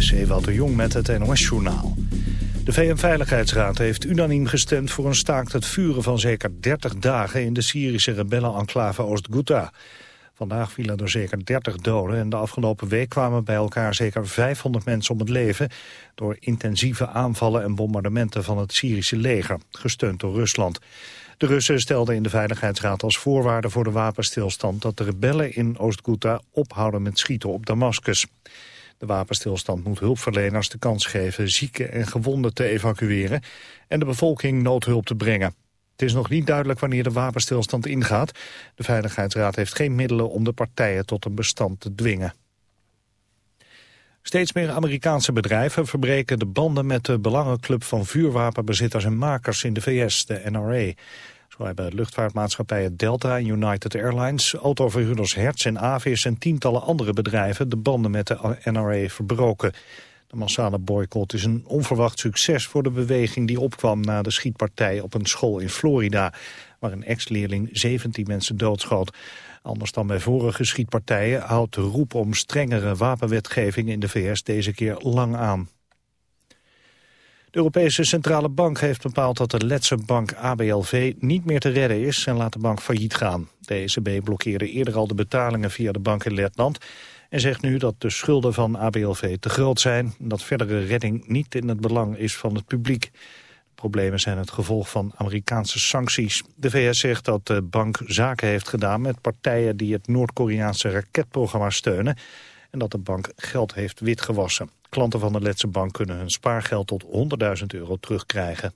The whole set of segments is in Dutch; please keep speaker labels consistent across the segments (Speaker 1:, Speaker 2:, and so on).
Speaker 1: Is de Jong met het NOS-journaal. De VN-veiligheidsraad heeft unaniem gestemd voor een staakt het vuren van zeker 30 dagen in de Syrische rebellenenclave Oost-Ghouta. Vandaag vielen er zeker 30 doden en de afgelopen week kwamen bij elkaar zeker 500 mensen om het leven door intensieve aanvallen en bombardementen van het Syrische leger, gesteund door Rusland. De Russen stelden in de Veiligheidsraad als voorwaarde voor de wapenstilstand dat de rebellen in Oost-Ghouta ophouden met schieten op Damascus. De wapenstilstand moet hulpverleners de kans geven zieken en gewonden te evacueren en de bevolking noodhulp te brengen. Het is nog niet duidelijk wanneer de wapenstilstand ingaat. De Veiligheidsraad heeft geen middelen om de partijen tot een bestand te dwingen. Steeds meer Amerikaanse bedrijven verbreken de banden met de belangenclub van vuurwapenbezitters en makers in de VS, de NRA. Hebben luchtvaartmaatschappijen Delta en United Airlines, autoverhuurders Hertz en Avis en tientallen andere bedrijven de banden met de NRA verbroken. De massale boycott is een onverwacht succes voor de beweging die opkwam na de schietpartij op een school in Florida, waar een ex-leerling 17 mensen doodschoot. Anders dan bij vorige schietpartijen houdt de roep om strengere wapenwetgeving in de VS deze keer lang aan. De Europese Centrale Bank heeft bepaald dat de Letse bank ABLV niet meer te redden is en laat de bank failliet gaan. De ECB blokkeerde eerder al de betalingen via de bank in Letland en zegt nu dat de schulden van ABLV te groot zijn en dat verdere redding niet in het belang is van het publiek. Problemen zijn het gevolg van Amerikaanse sancties. De VS zegt dat de bank zaken heeft gedaan met partijen die het Noord-Koreaanse raketprogramma steunen en dat de bank geld heeft witgewassen. Klanten van de Letse bank kunnen hun spaargeld tot 100.000 euro terugkrijgen.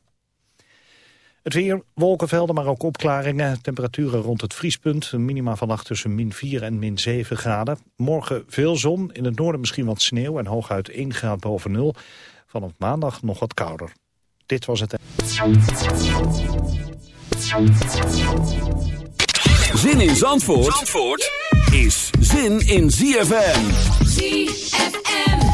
Speaker 1: Het weer, wolkenvelden, maar ook opklaringen. Temperaturen rond het vriespunt. Een minima vannacht tussen min 4 en min 7 graden. Morgen veel zon, in het noorden misschien wat sneeuw... en hooguit 1 graad boven nul. Vanaf maandag nog wat kouder. Dit was het...
Speaker 2: Zin in Zandvoort, Zandvoort is zin in ZFM. ZFM.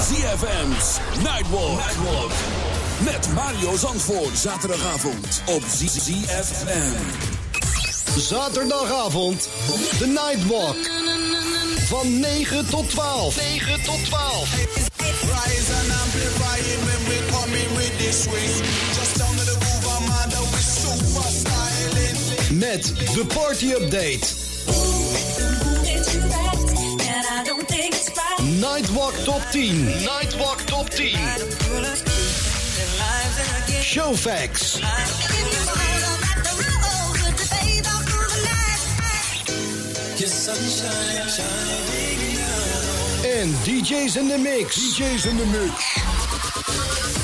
Speaker 2: ZFM's Nightwalk. Nightwalk. Met Mario Zandvoort. Zaterdagavond op ZFM.
Speaker 3: Zaterdagavond. De Nightwalk. Van 9 tot 12. 9 tot 12.
Speaker 4: Rise and amplify it when we coming with this swing. Just down to the groove, I'm under with super styling.
Speaker 3: Met de party update. Nightwalk Top 10. Nightwalk Top 10. Showfax. En DJ's in the mix. DJ's in the mix.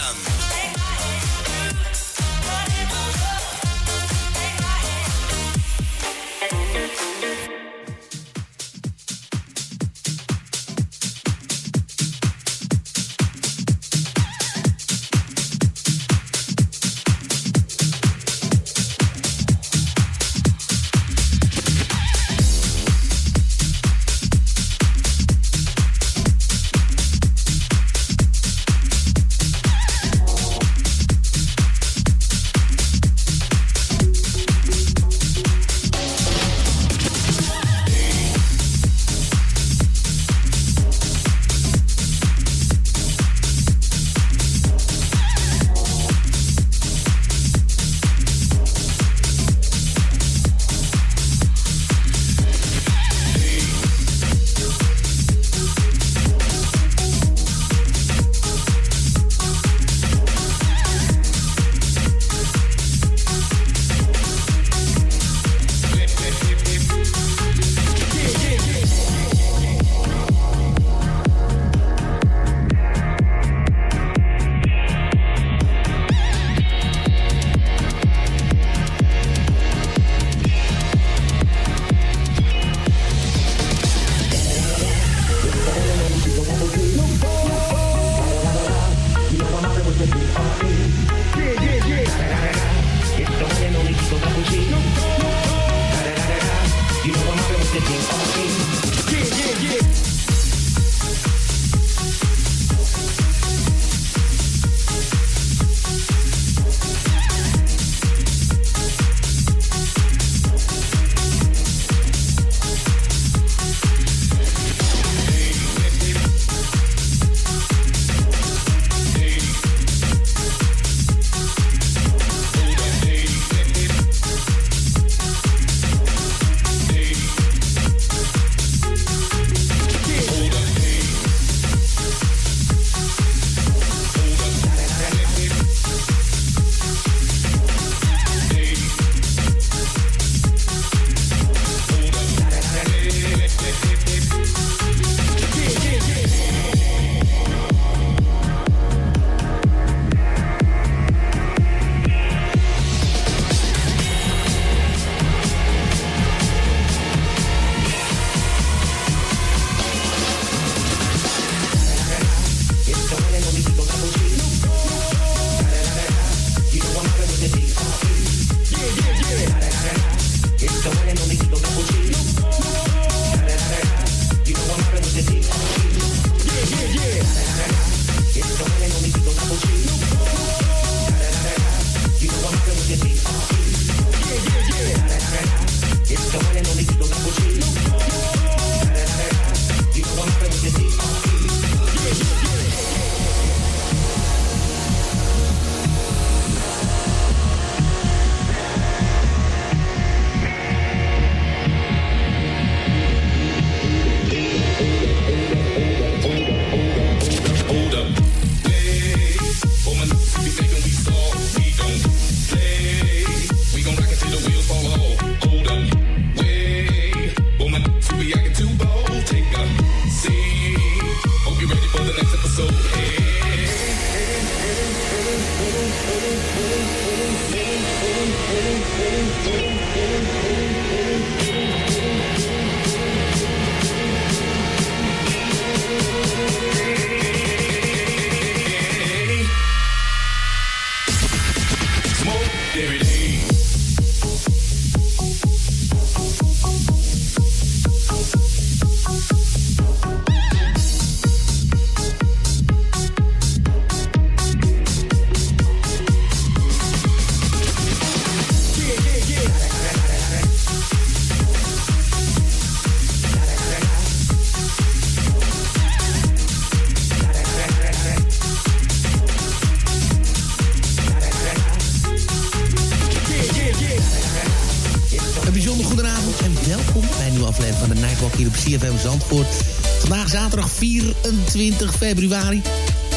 Speaker 5: 20 februari.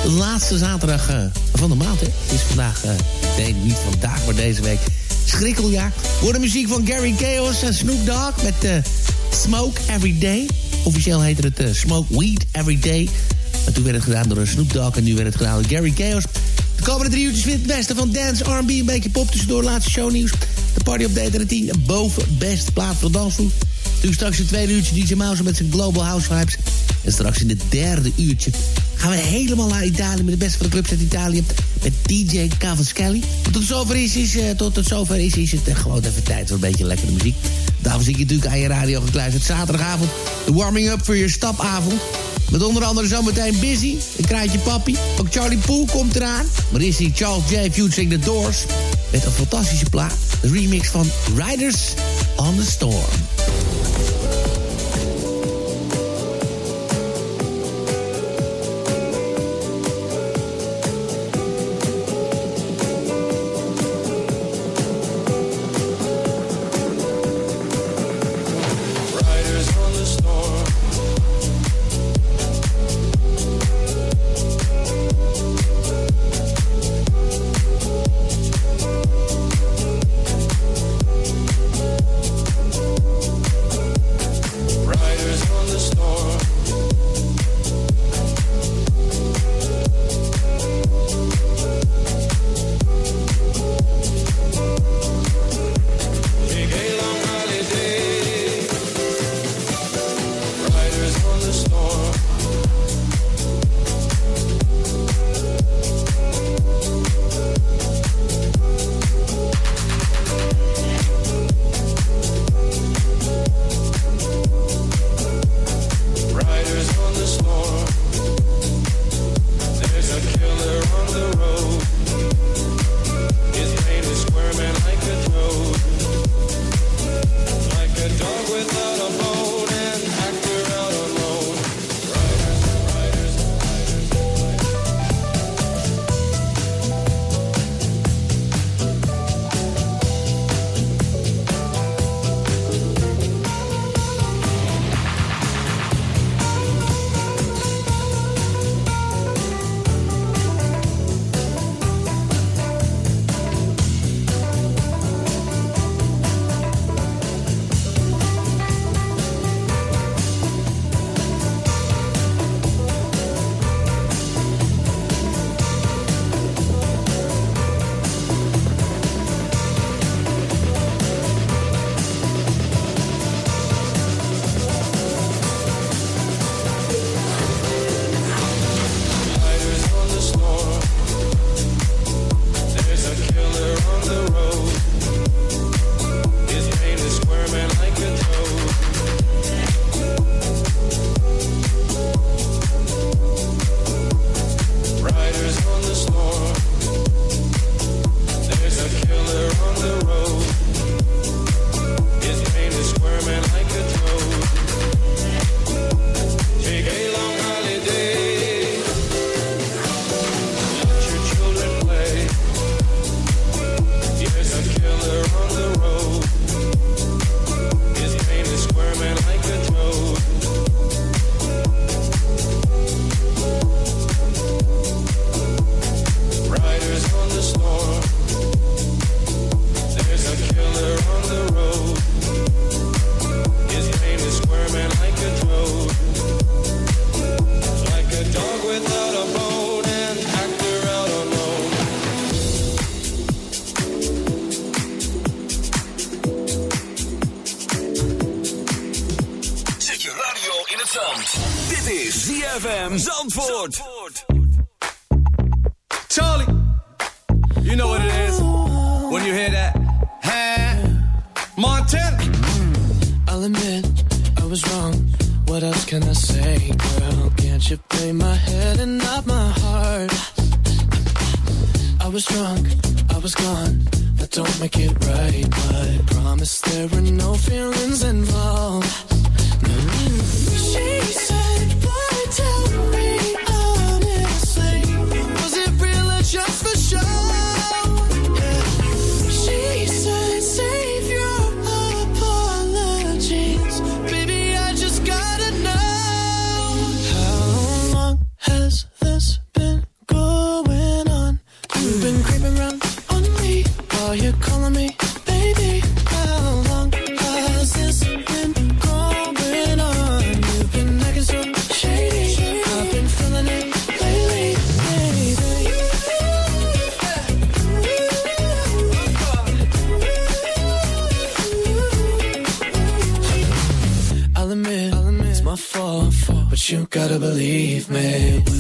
Speaker 5: De laatste zaterdag uh, van de maand, hè. Het is vandaag, uh, nee, niet vandaag, maar deze week. Schrikkeljaar. Voor de muziek van Gary Chaos en Snoop Dogg met uh, Smoke Every Day. Officieel heette het Smoke Weed Every Day. Maar toen werd het gedaan door Snoop Dogg en nu werd het gedaan door Gary Chaos. De komende drie uurtjes vindt het beste van dance, R&B, een beetje pop tussendoor. Laatste shownieuws. De party en 10 boven best plaats voor dansvoet. Nu straks een tweede uurtje DJ Mouse met zijn Global House Vibes. En straks in het derde uurtje gaan we helemaal naar Italië... met de beste van de clubs uit Italië, met DJ Cavaschelli. Tot het zover is, is, uh, tot het zover is, is het uh, gewoon even tijd voor een beetje lekkere muziek. Daarom zit je natuurlijk aan je radio gekluisterd. Zaterdagavond, de warming-up voor je stapavond. Met onder andere zometeen Busy, een kraantje papi. Ook Charlie Poole komt eraan. Maar is die Charles J. featuring The Doors. Met een fantastische plaat. De remix van Riders on the Storm.
Speaker 2: ZFM Zandvoort.
Speaker 6: Charlie, you know what it is when you hear that. Hey, Montana.
Speaker 7: I'll admit I was wrong. What else can I say, girl? Can't you play my head and not my heart? I was drunk, I was gone. That don't make it right, but I promise there were no feelings involved. Me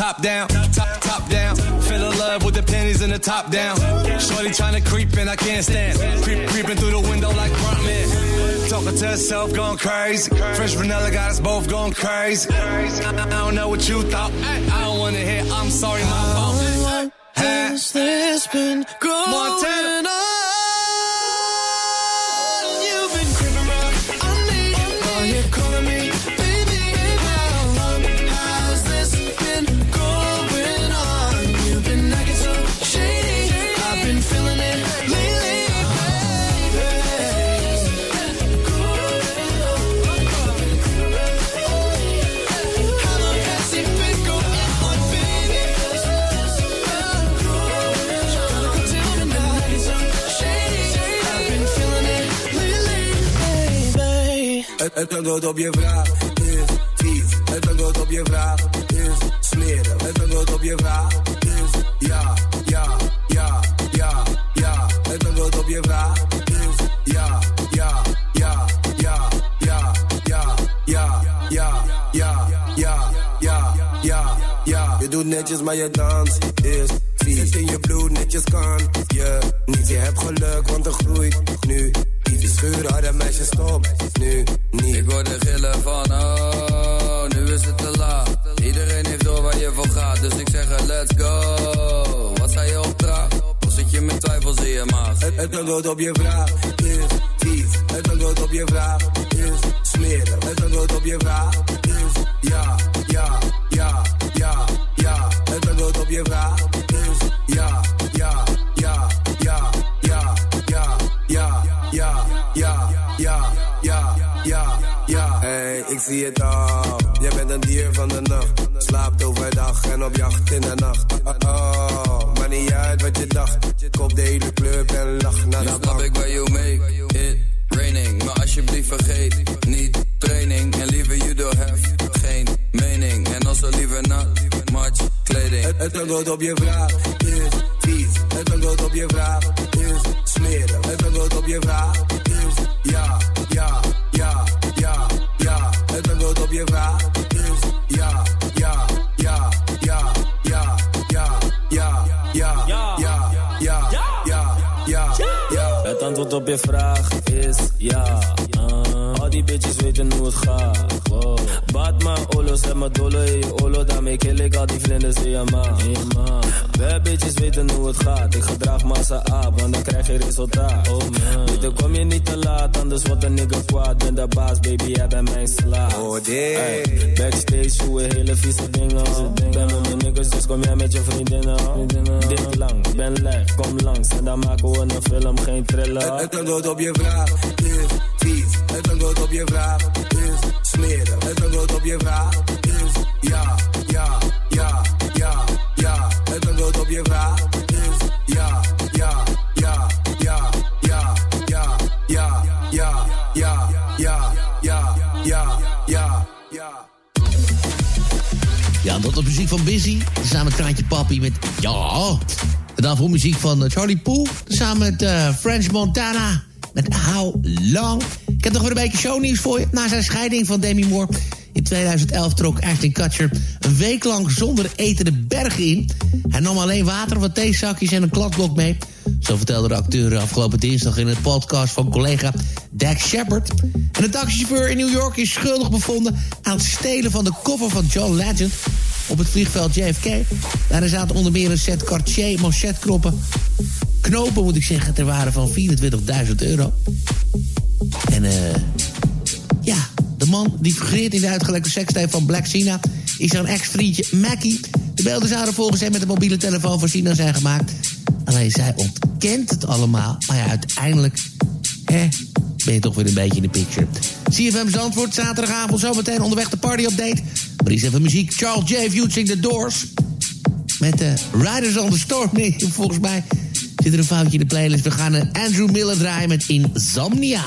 Speaker 6: Top, down, top, top down. The love with the panties and the top down. Shorty tryna creep in, I can't stand. Creep, creeping through the window like Bruntman. Talking to herself, going crazy. Fresh vanilla got us both going crazy. I, I- don't know what you thought. I don't wanna hear, I'm sorry, my fault.
Speaker 7: Has this been
Speaker 8: Het, het antwoord op je vraag is vies. Het antwoord op je vraag is smerig. Het antwoord op je vraag is ja, ja, ja, ja, ja. Het antwoord op je vraag is ja, ja, ja, ja, ja, ja, ja, ja, ja, ja, ja, ja, ja. Je doet netjes, maar je dans is vies. Zit in je bloed, netjes kan je niet. Je hebt geluk, want er groeit nu Schuur harde meisjes, stop nu niet.
Speaker 9: Ik hoor de gillen van, oh, nu is het te laat. Iedereen heeft door waar je voor gaat, dus ik zeg er, let's go. Wat zei je opdracht? Of zit je met twijfels in je maag?
Speaker 8: Het, het antwoord op je vraag is vies. Het antwoord op je vraag is smerig. Het antwoord op je vraag is ja, ja, ja, ja, ja. Het antwoord op je vraag zie het al. Jij bent een dier van de nacht. Slaapt overdag en op jacht in de nacht. Oh, oh, maar niet uit wat je dacht. Kop de hele club en lach naar de bank.
Speaker 9: ik waar you make it raining. Maar alsjeblieft vergeet niet training. En liever you don't have geen mening. En als er liever nat, much kleding.
Speaker 8: Het, het antwoord op je vraag is vies. Het antwoord op je vraag is smerig. Het antwoord op je vraag is ja, ja, ja, op je vraag. is ja, ja, ja, ja, ja, ja, ja, ja, ja, ja, ja, ja, ja.
Speaker 9: Het antwoord op je vraag is ja. Al die bitches weten hoe het gaat. Wow. Batman, Olo, zet me dolle in je Olo. Daarmee kill ik al die vlinders in je maag. Bad bitches weten hoe het gaat. Ik gedraag massa aap, want dan krijg je resultaat. Oh man. Kom je niet te laat, anders wordt een nigga kwaad. Ben de baas, baby, jij bent mijn slaaf.
Speaker 8: Oh, dit.
Speaker 9: Hey, backstage, hoe hele vieze dingen. Ben met mijn niggas, dus kom jij met je vriendinnen. Dik lang, ben leg, kom langs. En dan maken we een film, geen thriller.
Speaker 8: Het antwoord op je vraag vies. Het antwoord op je vraag is smerig. Het antwoord op je vraag is ja, ja, ja, ja, ja. Het antwoord op je vraag is ja, ja, ja, ja, ja, ja, ja, ja, ja, ja, ja, ja, ja, ja.
Speaker 5: Ja, dat op muziek van Busy. Samen met Kraantje Papi met Ja. En daarvoor muziek van eh, Charlie Poe. Samen met eh, French Montana. How Long. Ik heb nog weer een beetje shownieuws voor je. Na zijn scheiding van Demi Moore in 2011 trok Ashton Kutcher een week lang zonder eten de bergen in. Hij nam alleen water, wat theezakjes en een kladblok mee. Zo vertelde de acteur afgelopen dinsdag in het podcast van collega Dax Shepard. En de taxichauffeur in New York is schuldig bevonden aan het stelen van de koffer van John Legend op het vliegveld JFK. Daarin zaten onder meer een set Cartier manchetknoppen. Knopen moet ik zeggen, ter waarde van 24.000 euro. En eh... ja, de man die figureert in de uitgelekte sekstape van Black Sina... is zijn ex-vriendje Mackie. De beelden zouden volgens hem met de mobiele telefoon van Sina zijn gemaakt. Alleen zij ontkent het allemaal. Maar ja, uiteindelijk... Hè, ben je toch weer een beetje in de picture. CFM Zandvoort, zaterdagavond zometeen onderweg de party-update. Maar is even muziek. Charles J. Fusing The Doors. Met de Riders on the Storm. Nee, volgens mij zit er een foutje in de playlist. We gaan een Andrew Miller draaien met Insomnia.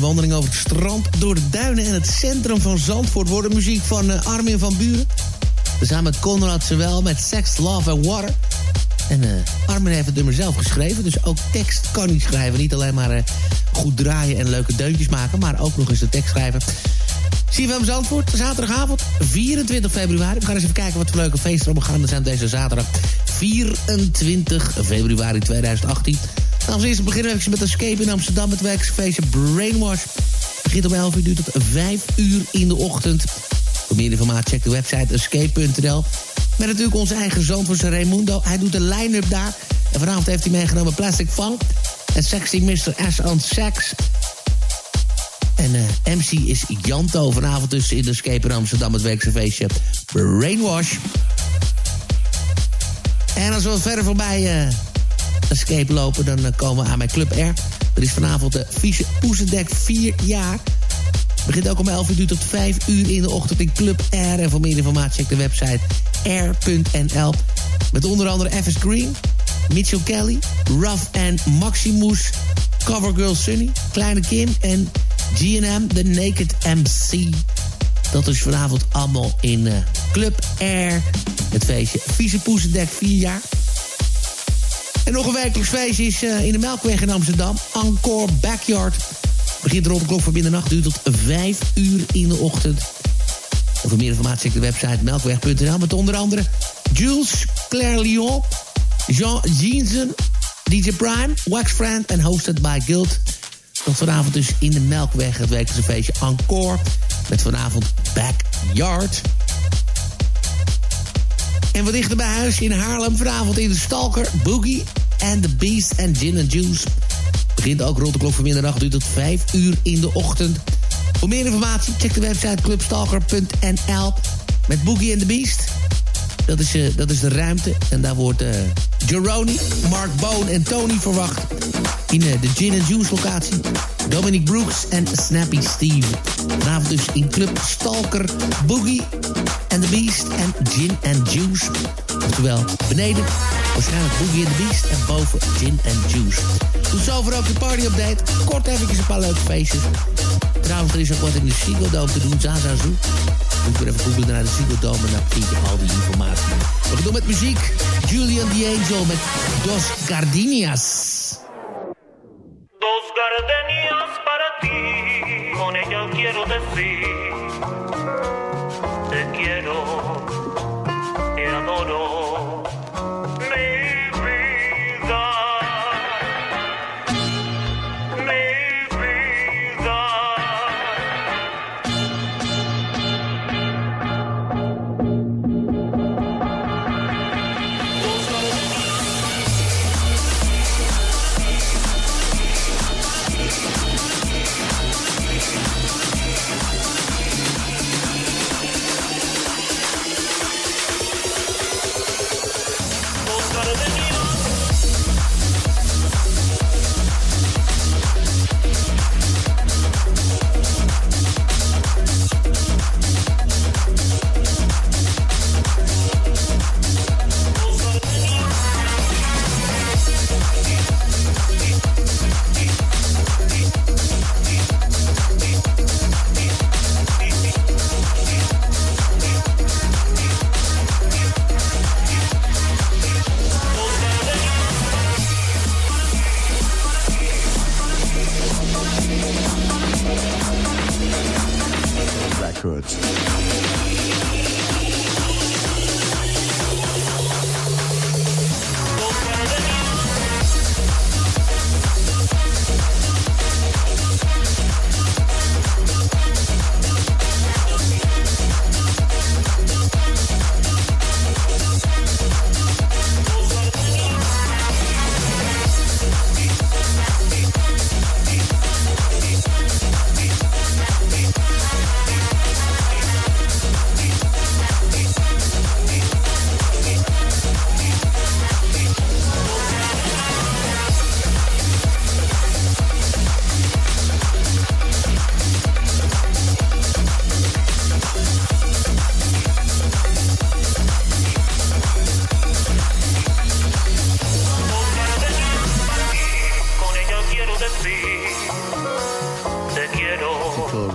Speaker 5: Een wandeling over het strand... door de duinen en het centrum van Zandvoort... worden muziek van eh, Armin van Buren. Samen met Conrad Zowel met Sex, Love and Water. En eh, Armin heeft het nummer zelf geschreven... dus ook tekst kan hij schrijven. Niet alleen maar eh, goed draaien en leuke deuntjes maken... maar ook nog eens de tekst schrijven. CFM Zandvoort, zaterdagavond 24 februari. We gaan eens even kijken wat voor leuke feesten er gaan. Zijn deze zaterdag 24 februari 2018... Als eerste beginnen we met Escape in Amsterdam... met werksfeestje Brainwash. Begint om 11 uur, tot 5 uur in de ochtend. Voor meer informatie check de website escape.nl. Met natuurlijk onze eigen Zandvoortse Raimundo. Hij doet de line-up daar. En vanavond heeft hij meegenomen Plastic Funk... en Sexy Mr. S on Sax... En eh, MC is Janto vanavond dus in de Escape in Amsterdam... het werkse feestje Brainwash. En als we wat verder voorbij... eh, Escape lopen, dan eh, komen we aan mijn Club R. Dat is vanavond de Vieze Poezendek 4 jaar. Begint ook om 11 uur, tot 5 uur in de ochtend in Club R. En voor meer informatie check de website r.nl. Met onder andere F.S. Green, Mitchell Kelly, Ruff en Maximus, Covergirl Sunny, Kleine Kim en G&M, The Naked MC. Dat is vanavond allemaal in eh, Club R. Het feestje Vieze Poezendek 4 jaar. En nog een feestje is eh, in de Melkweg in Amsterdam. Encore Backyard. Begint rond de klok van middernacht, duurt tot 5 uur in de ochtend. En voor meer informatie check de website melkweg.nl... met onder andere Jules, Claire Lyon, Jean Jeansen... DJ Prime, Wax Friend en hosted by Guild. Tot vanavond dus in de Melkweg het wekelijkse feestje Encore. Met vanavond Backyard. En wat dichter bij huis in Haarlem vanavond in de Stalker, Boogie and the Beast en Gin and Juice. Begint ook rond de klok van middernacht, duurt tot 5 uur in de ochtend. Voor meer informatie check de website clubstalker.nl met Boogie and the Beast. Dat is, uh, dat is de ruimte. En daar wordt uh, Jeroni, Mark Bone en Tony verwacht. In uh, de Gin and Juice locatie. Dominic Brooks en Snappy Steve. Vanavond dus in Club Stalker, Boogie and the Beast en Gin and Juice. Oftewel, beneden waarschijnlijk Boogie and the Beast en boven Gin and Juice. Tot zover ook de party update. Kort even een paar leuke feestjes. Trouwens, er is ook wat in de Ziggo Dome te doen, Zaza Zoo. Moet je even googlen naar de Ziggo Dome en dan vind je al die informatie. We gaan doen met muziek. Julian Angel met Dos Gardenias.
Speaker 10: Gardenias para ti, con ella quiero decir, te quiero, te adoro,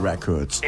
Speaker 11: Records.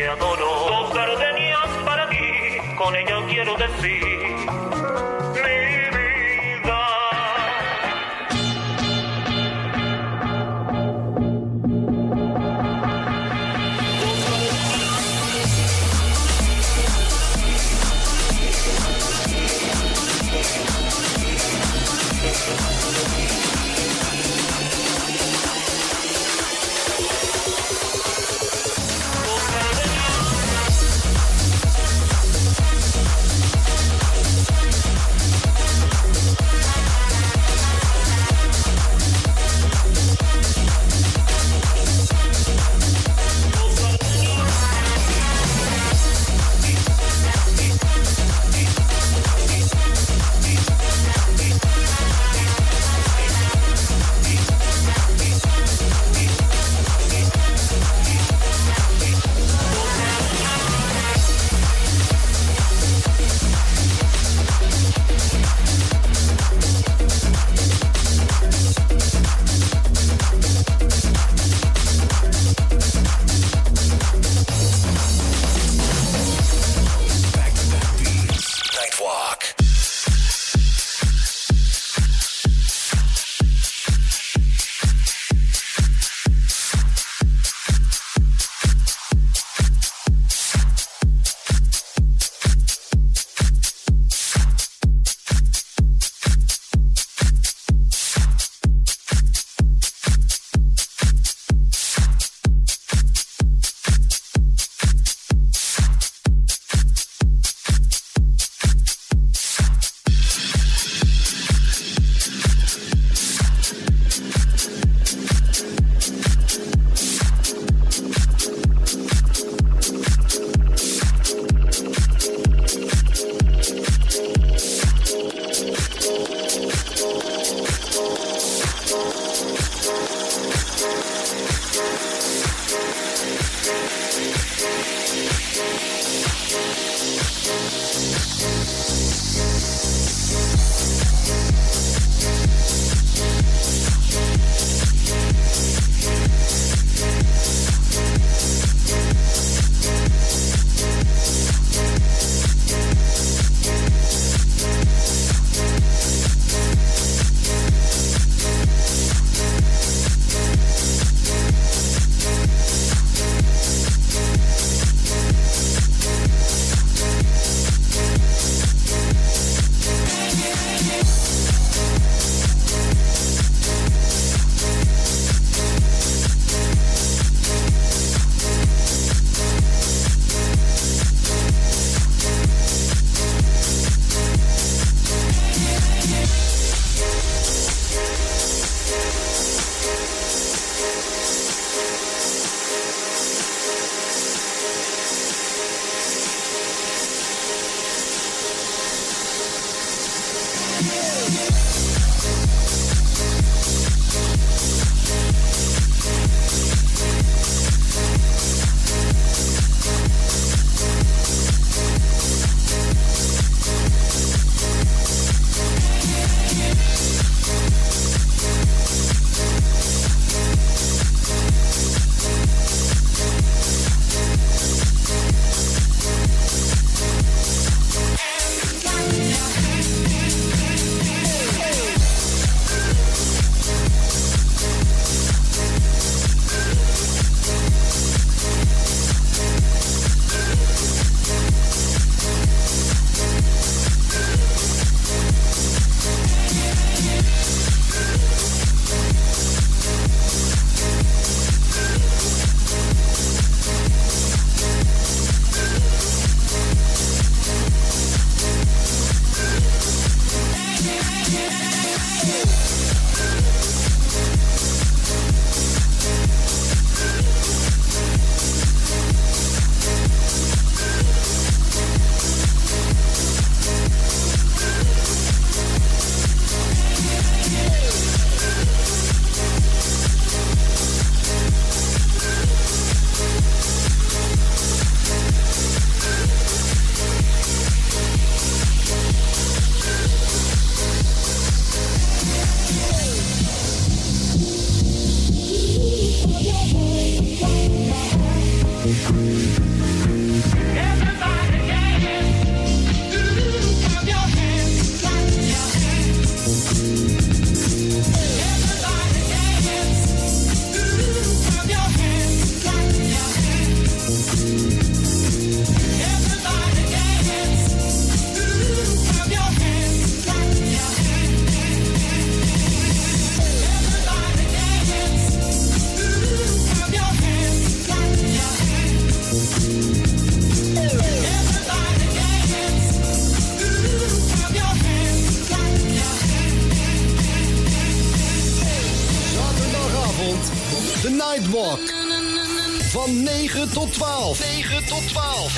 Speaker 3: Van 9 tot 12. 9 tot 12.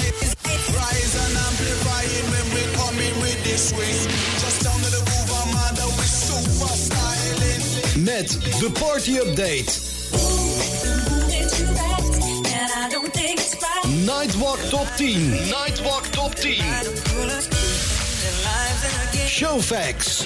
Speaker 4: Rise and amplifying when we coming with this swing. Just down to the groove, with super styling.
Speaker 3: Met de party update. Nightwalk top 10. Nightwalk top 10. Showfax.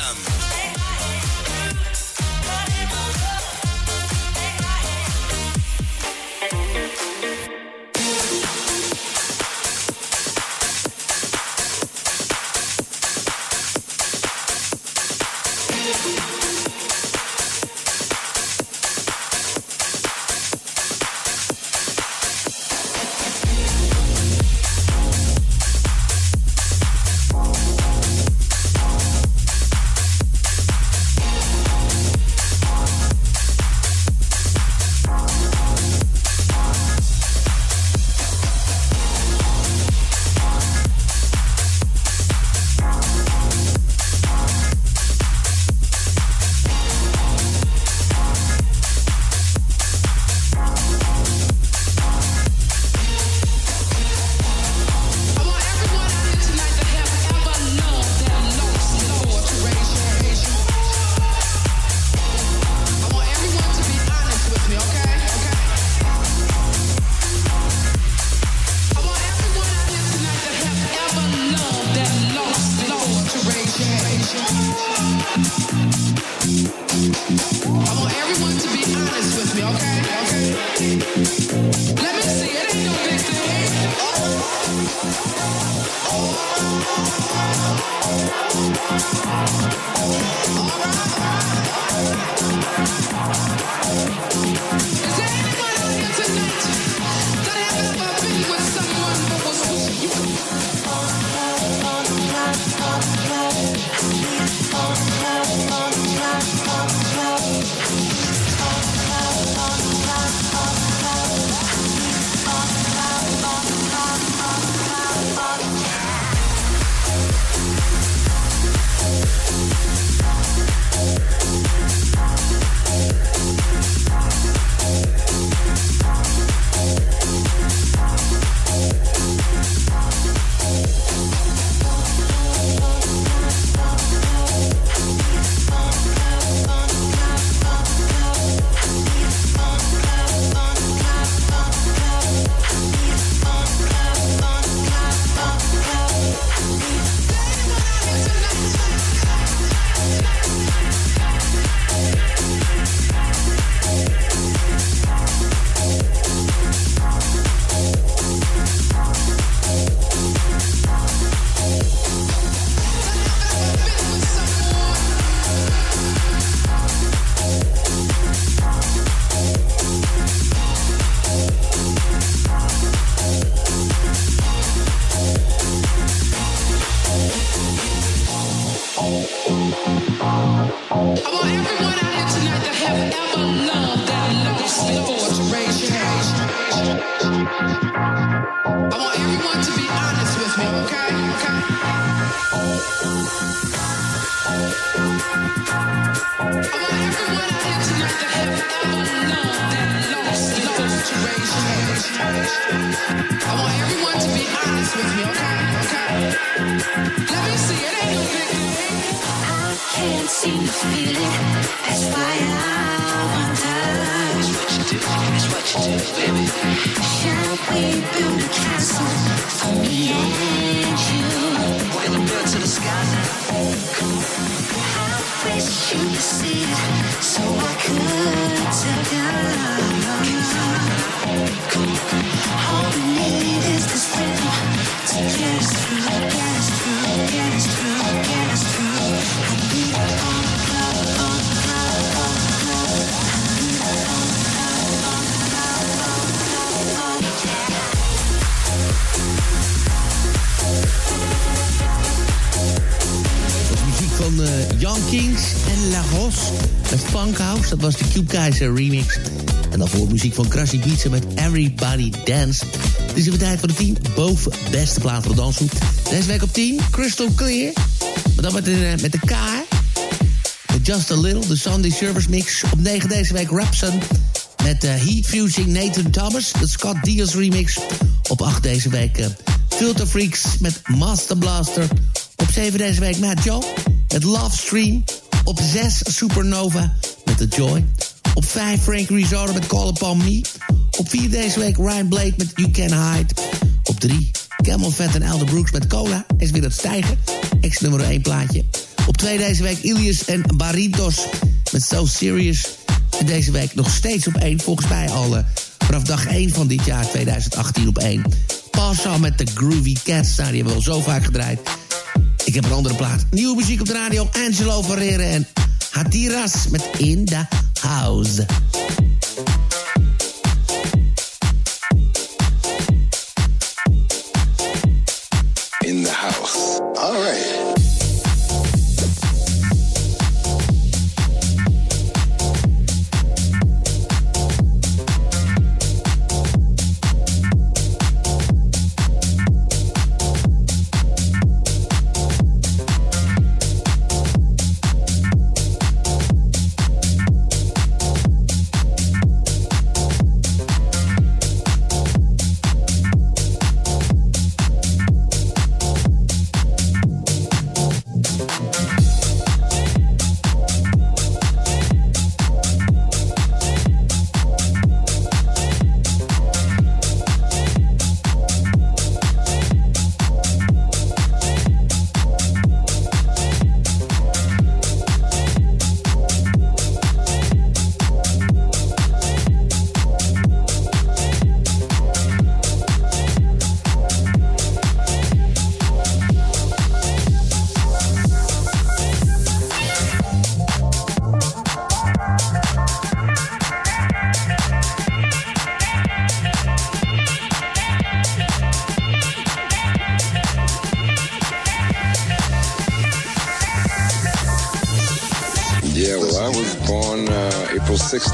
Speaker 5: Remix. En dan voor muziek van Krasny Beats met Everybody Dance. Het is even tijd voor de 10 boven beste plaat voor de danshoek. Deze week op 10, Crystal Clear. Maar dan met de, met de K. Met Just a Little, de Sunday Service Mix. Op 9 deze week Rapson met uh, Heat Fusing Nathan Thomas. De Scott Diaz remix. Op 8 deze week uh, Filter Freaks met Master Blaster. Op 7 deze week Matt Joe met Love Stream. Op 6 Supernova met The Joy. Op 5 Frank Risotto met Call Upon Me. Op 4 deze week Ryan Blake met You Can Hide. Op 3 Camel Fat en Elder Brooks met Cola. Is weer het stijgen. Ex nummer 1 plaatje. Op 2 deze week Ilias en Baritos met So Serious. En deze week nog steeds op 1. Volgens mij al uh, vanaf dag 1 van dit jaar 2018 op 1. Paul met de Groovy Cats. Nou, die hebben we al zo vaak gedraaid. Ik heb een andere plaat. Nieuwe muziek op de radio. Angelo Ferreira en Hatiras met In The House.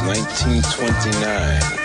Speaker 12: 1929,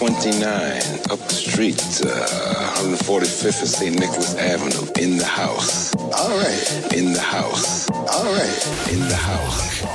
Speaker 12: 1929, up the street, uh, 145th of St. Nicholas Avenue, in the house. All right. In the house. All right. In the house.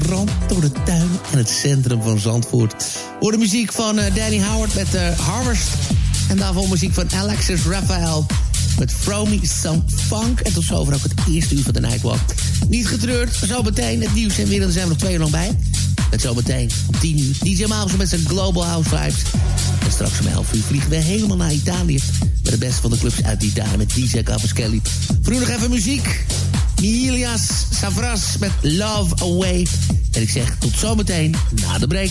Speaker 5: Strand, door de tuin en het centrum van Zandvoort. Voor de muziek van eh, Danny Howard met uh, Harvest. En daarvoor muziek van Alexis Raphael met Fromy Some Funk. En tot zover ook het eerste uur van de Nightwalk. Niet getreurd, zo meteen het nieuws en weer. En zijn we nog twee uur lang bij. Met zometeen om 10 uur DJ Mouse met zijn Global House Vibes. En straks om 11 uur vliegen we helemaal naar Italië. Met de beste van de clubs uit Italië met DJ Kelly. Voor u nog even muziek. Milias Savras met Love Away. En ik zeg tot zometeen na de break.